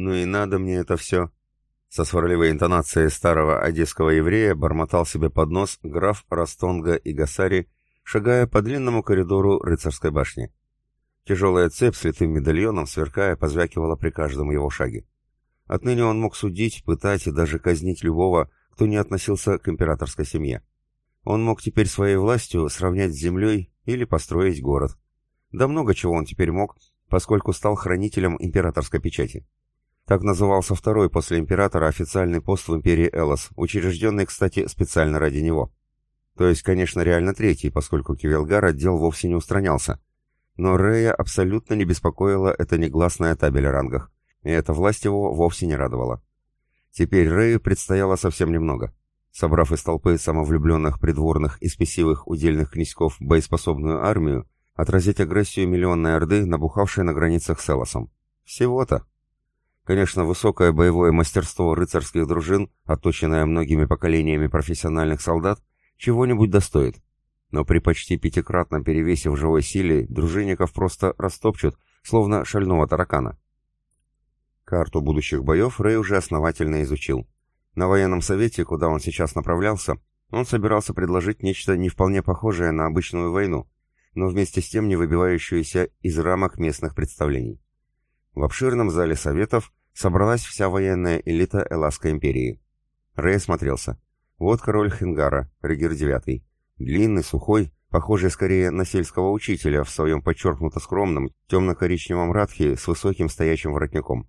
ну и надо мне это все. Со сварливой интонацией старого одесского еврея бормотал себе под нос граф Растонга и Гасари, шагая по длинному коридору рыцарской башни. Тяжелая цепь с литым медальоном, сверкая, позвякивала при каждом его шаге. Отныне он мог судить, пытать и даже казнить любого, кто не относился к императорской семье. Он мог теперь своей властью сравнять с землей или построить город. Да много чего он теперь мог, поскольку стал хранителем императорской печати. Так назывался второй после императора официальный пост в империи Элос, учрежденный, кстати, специально ради него. То есть, конечно, реально третий, поскольку Кивелгар отдел вовсе не устранялся. Но Рея абсолютно не беспокоила эта негласная табель о рангах, и эта власть его вовсе не радовала. Теперь Рэю предстояло совсем немного. Собрав из толпы самовлюбленных придворных и спесивых удельных князьков боеспособную армию, отразить агрессию миллионной орды, набухавшей на границах с Элосом. Всего-то. Конечно, высокое боевое мастерство рыцарских дружин, отточенное многими поколениями профессиональных солдат, чего-нибудь достоит. Но при почти пятикратном перевесе в живой силе дружинников просто растопчут, словно шального таракана. Карту будущих боев Рэй уже основательно изучил. На военном совете, куда он сейчас направлялся, он собирался предложить нечто не вполне похожее на обычную войну, но вместе с тем не выбивающуюся из рамок местных представлений. В обширном зале советов собралась вся военная элита Эласской империи. Рэй смотрелся. Вот король Хингара, Регир IX. Длинный, сухой, похожий скорее на сельского учителя в своем подчеркнуто скромном темно-коричневом радхе с высоким стоячим воротником.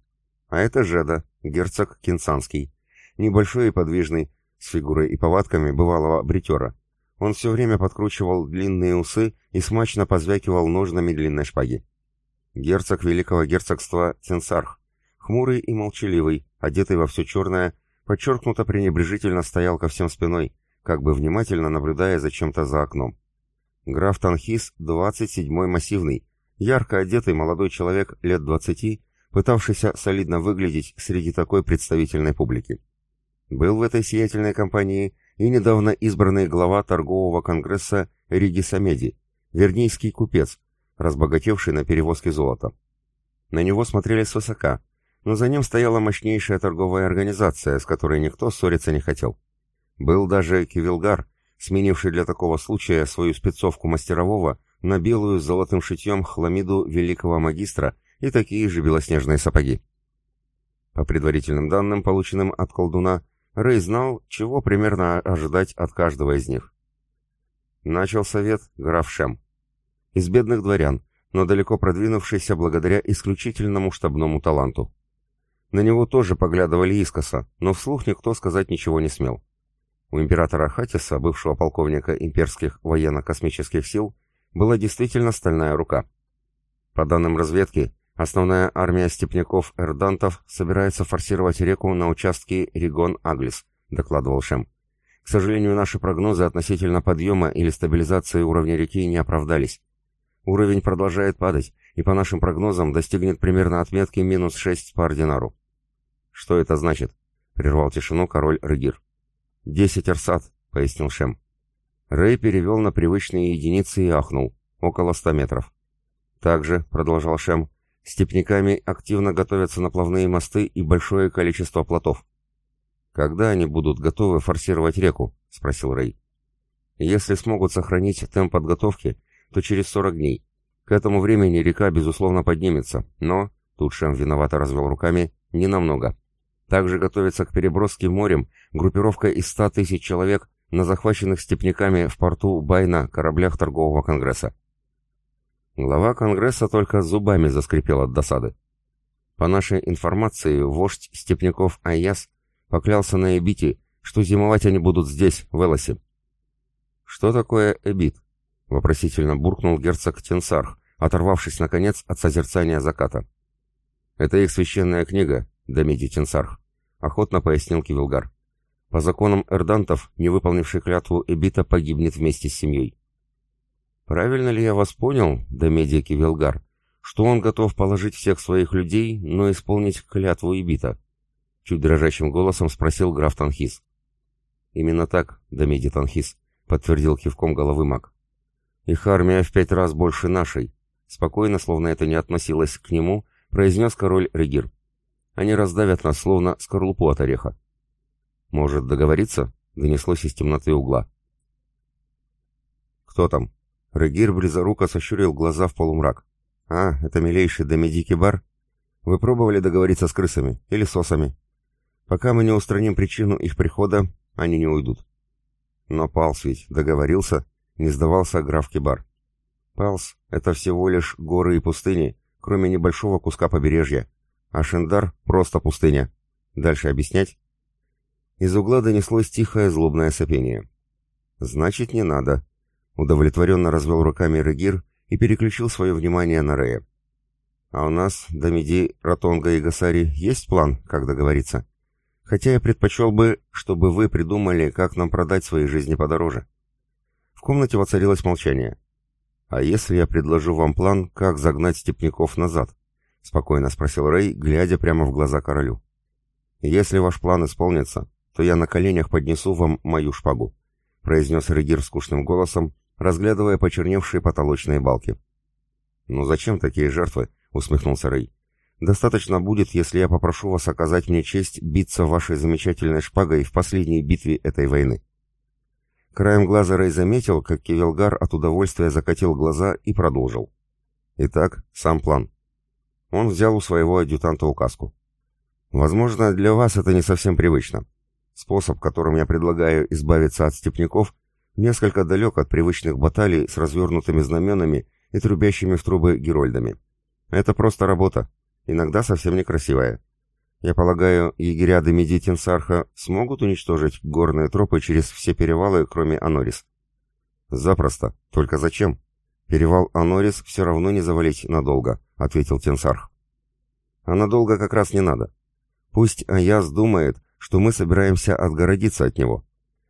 А это Жеда, герцог Кинсанский. Небольшой и подвижный, с фигурой и повадками бывалого бритера. Он все время подкручивал длинные усы и смачно позвякивал ножнами длинной шпаги. Герцог великого герцогства Тенсарх, хмурый и молчаливый, одетый во все черное, подчеркнуто пренебрежительно стоял ко всем спиной, как бы внимательно наблюдая за чем-то за окном. Граф Танхис, 27-й массивный, ярко одетый молодой человек лет двадцати, пытавшийся солидно выглядеть среди такой представительной публики. Был в этой сиятельной компании и недавно избранный глава торгового конгресса Риги Самеди, вернийский купец, разбогатевший на перевозке золота. На него смотрели свысока, но за ним стояла мощнейшая торговая организация, с которой никто ссориться не хотел. Был даже Кивилгар, сменивший для такого случая свою спецовку мастерового на белую с золотым шитьем хламиду великого магистра и такие же белоснежные сапоги. По предварительным данным, полученным от колдуна, Рэй знал, чего примерно ожидать от каждого из них. Начал совет граф Шем. Из бедных дворян, но далеко продвинувшийся благодаря исключительному штабному таланту. На него тоже поглядывали искоса, но вслух никто сказать ничего не смел. У императора Хатиса, бывшего полковника имперских военно-космических сил, была действительно стальная рука. По данным разведки, Основная армия степняков-эрдантов собирается форсировать реку на участке Ригон-Аглис, докладывал Шем. К сожалению, наши прогнозы относительно подъема или стабилизации уровня реки не оправдались. Уровень продолжает падать, и по нашим прогнозам достигнет примерно отметки минус 6 по ординару. «Что это значит?» — прервал тишину король Регир. «Десять арсат», — пояснил Шем. Рэй перевел на привычные единицы и ахнул. Около ста метров. «Также», — продолжал Шем, — Степняками активно готовятся наплавные мосты и большое количество плотов. «Когда они будут готовы форсировать реку?» — спросил Рэй. «Если смогут сохранить темп подготовки, то через 40 дней. К этому времени река, безусловно, поднимется, но...» Тут Шем виновато развел руками. «Не намного. Также готовится к переброске морем группировка из 100 тысяч человек на захваченных степняками в порту Байна кораблях торгового конгресса. Глава Конгресса только зубами заскрипел от досады. По нашей информации, вождь степняков Айяс поклялся на Эбите, что зимовать они будут здесь, в Элосе. «Что такое Эбит?» — вопросительно буркнул герцог Тенсарх, оторвавшись, наконец, от созерцания заката. «Это их священная книга, Дамиди Тенсарх», — охотно пояснил Кивилгар. «По законам эрдантов, не выполнивший клятву Эбита погибнет вместе с семьей. Правильно ли я вас понял, Домедики Вилгар, что он готов положить всех своих людей, но исполнить клятву Ибита? Чуть дрожащим голосом спросил граф Танхис. Именно так, Домеди Танхис, подтвердил кивком головы маг. Их армия в пять раз больше нашей. Спокойно, словно это не относилось к нему, произнес король Регир. Они раздавят нас, словно скорлупу от ореха. «Может, договориться?» — донеслось из темноты угла. «Кто там?» Регир близоруко сощурил глаза в полумрак. «А, это милейший Домедики бар? Вы пробовали договориться с крысами или сосами? Пока мы не устраним причину их прихода, они не уйдут». Но Палс ведь договорился, не сдавался граф Кибар. Палс — это всего лишь горы и пустыни, кроме небольшого куска побережья, а Шендар — просто пустыня. Дальше объяснять? Из угла донеслось тихое злобное сопение. «Значит, не надо», Удовлетворенно развел руками Регир и переключил свое внимание на Рея. «А у нас, Дамиди, Ратонга и Гасари, есть план, как договориться? Хотя я предпочел бы, чтобы вы придумали, как нам продать свои жизни подороже». В комнате воцарилось молчание. «А если я предложу вам план, как загнать степняков назад?» — спокойно спросил Рэй, глядя прямо в глаза королю. «Если ваш план исполнится, то я на коленях поднесу вам мою шпагу», — произнес Регир скучным голосом, разглядывая почерневшие потолочные балки. «Ну зачем такие жертвы?» — усмехнулся Рэй. «Достаточно будет, если я попрошу вас оказать мне честь биться вашей замечательной шпагой в последней битве этой войны». Краем глаза Рэй заметил, как Кивелгар от удовольствия закатил глаза и продолжил. «Итак, сам план». Он взял у своего адъютанта указку. «Возможно, для вас это не совсем привычно. Способ, которым я предлагаю избавиться от степняков, несколько далек от привычных баталий с развернутыми знаменами и трубящими в трубы герольдами. Это просто работа, иногда совсем некрасивая. Я полагаю, егеря Демиди Тенсарха смогут уничтожить горные тропы через все перевалы, кроме Анорис? Запросто. Только зачем? Перевал Анорис все равно не завалить надолго, ответил Тенсарх. А надолго как раз не надо. Пусть Аяс думает, что мы собираемся отгородиться от него.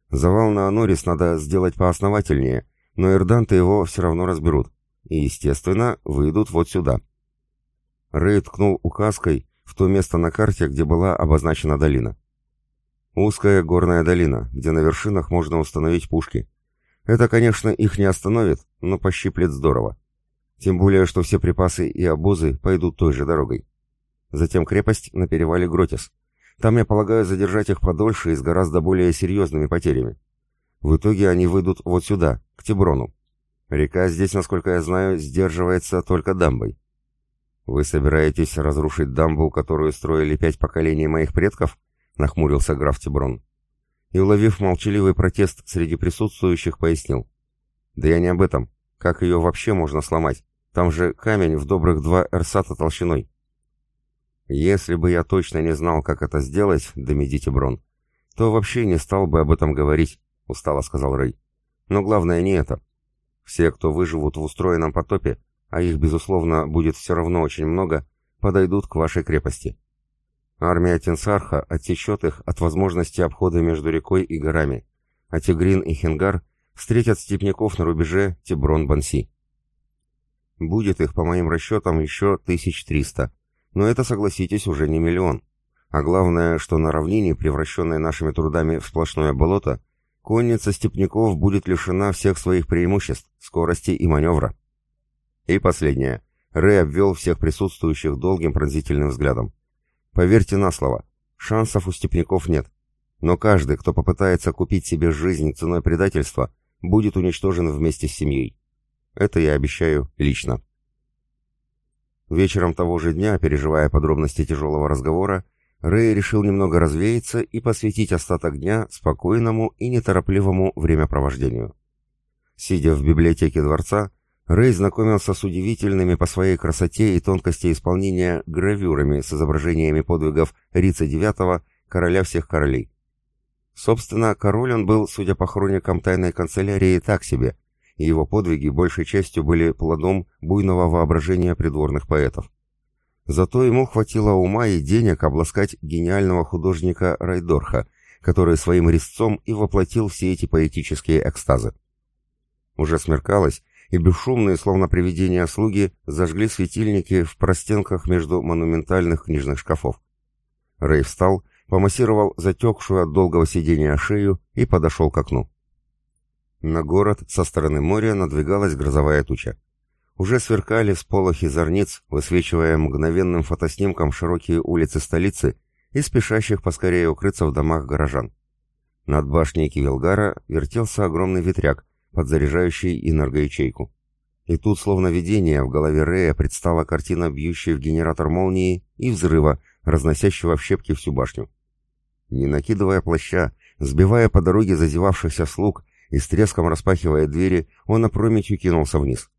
Завал на Анорис надо сделать поосновательнее, но ирданты его все равно разберут. И, естественно, выйдут вот сюда. Рэй ткнул указкой в то место на карте, где была обозначена долина. Узкая горная долина, где на вершинах можно установить пушки. Это, конечно, их не остановит, но пощиплет здорово. Тем более, что все припасы и обозы пойдут той же дорогой. Затем крепость на перевале Гротис. Там я полагаю задержать их подольше и с гораздо более серьезными потерями. В итоге они выйдут вот сюда, к Тиброну. Река здесь, насколько я знаю, сдерживается только дамбой. Вы собираетесь разрушить дамбу, которую строили пять поколений моих предков? Нахмурился граф Тиброн. И, уловив молчаливый протест среди присутствующих, пояснил. Да я не об этом. Как ее вообще можно сломать? Там же камень в добрых два эрсата толщиной. Если бы я точно не знал, как это сделать, Домедите Брон, то вообще не стал бы об этом говорить, устало сказал Рэй. Но главное не это. Все, кто выживут в устроенном потопе, а их, безусловно, будет все равно очень много, подойдут к вашей крепости. Армия Тенсарха отсечет их от возможности обхода между рекой и горами, а Тигрин и Хенгар встретят степняков на рубеже Тиброн-Банси. Будет их, по моим расчетам, еще тысяч триста, но это, согласитесь, уже не миллион. А главное, что на равнине, превращенной нашими трудами в сплошное болото, конница степняков будет лишена всех своих преимуществ, скорости и маневра. И последнее. Рэй обвел всех присутствующих долгим пронзительным взглядом. Поверьте на слово, шансов у степняков нет. Но каждый, кто попытается купить себе жизнь ценой предательства, будет уничтожен вместе с семьей. Это я обещаю лично. Вечером того же дня, переживая подробности тяжелого разговора, Рэй решил немного развеяться и посвятить остаток дня спокойному и неторопливому времяпровождению. Сидя в библиотеке дворца, Рэй знакомился с удивительными по своей красоте и тонкости исполнения гравюрами с изображениями подвигов Рица IX, короля всех королей. Собственно, король он был, судя по хроникам тайной канцелярии, так себе, и его подвиги большей частью были плодом буйного воображения придворных поэтов. Зато ему хватило ума и денег обласкать гениального художника Райдорха, который своим резцом и воплотил все эти поэтические экстазы. Уже смеркалось, и бесшумные, словно привидения слуги, зажгли светильники в простенках между монументальных книжных шкафов. Рэй встал, помассировал затекшую от долгого сидения шею и подошел к окну. На город со стороны моря надвигалась грозовая туча. уже сверкали сполохи зорниц, высвечивая мгновенным фотоснимком широкие улицы столицы и спешащих поскорее укрыться в домах горожан. Над башней Кивилгара вертелся огромный ветряк, подзаряжающий энергоячейку. И тут, словно видение, в голове Рея предстала картина, бьющей в генератор молнии и взрыва, разносящего в щепки всю башню. Не накидывая плаща, сбивая по дороге зазевавшихся слуг и с треском распахивая двери, он опрометью кинулся вниз.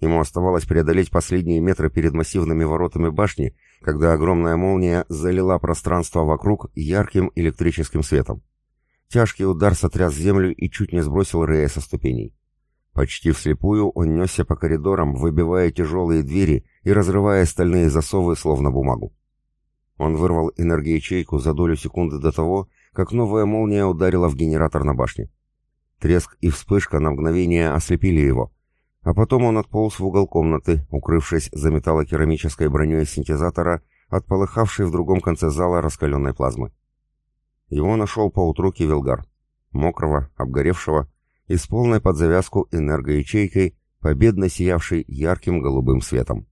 Ему оставалось преодолеть последние метры перед массивными воротами башни, когда огромная молния залила пространство вокруг ярким электрическим светом. Тяжкий удар сотряс землю и чуть не сбросил Рея со ступеней. Почти вслепую он несся по коридорам, выбивая тяжелые двери и разрывая стальные засовы, словно бумагу. Он вырвал энергоячейку за долю секунды до того, как новая молния ударила в генератор на башне. Треск и вспышка на мгновение ослепили его, а потом он отполз в угол комнаты, укрывшись за металлокерамической броней синтезатора, от полыхавшей в другом конце зала раскаленной плазмы. Его нашел поутру Кивилгар, мокрого, обгоревшего, и с полной под завязку энергоячейкой, победно сиявшей ярким голубым светом.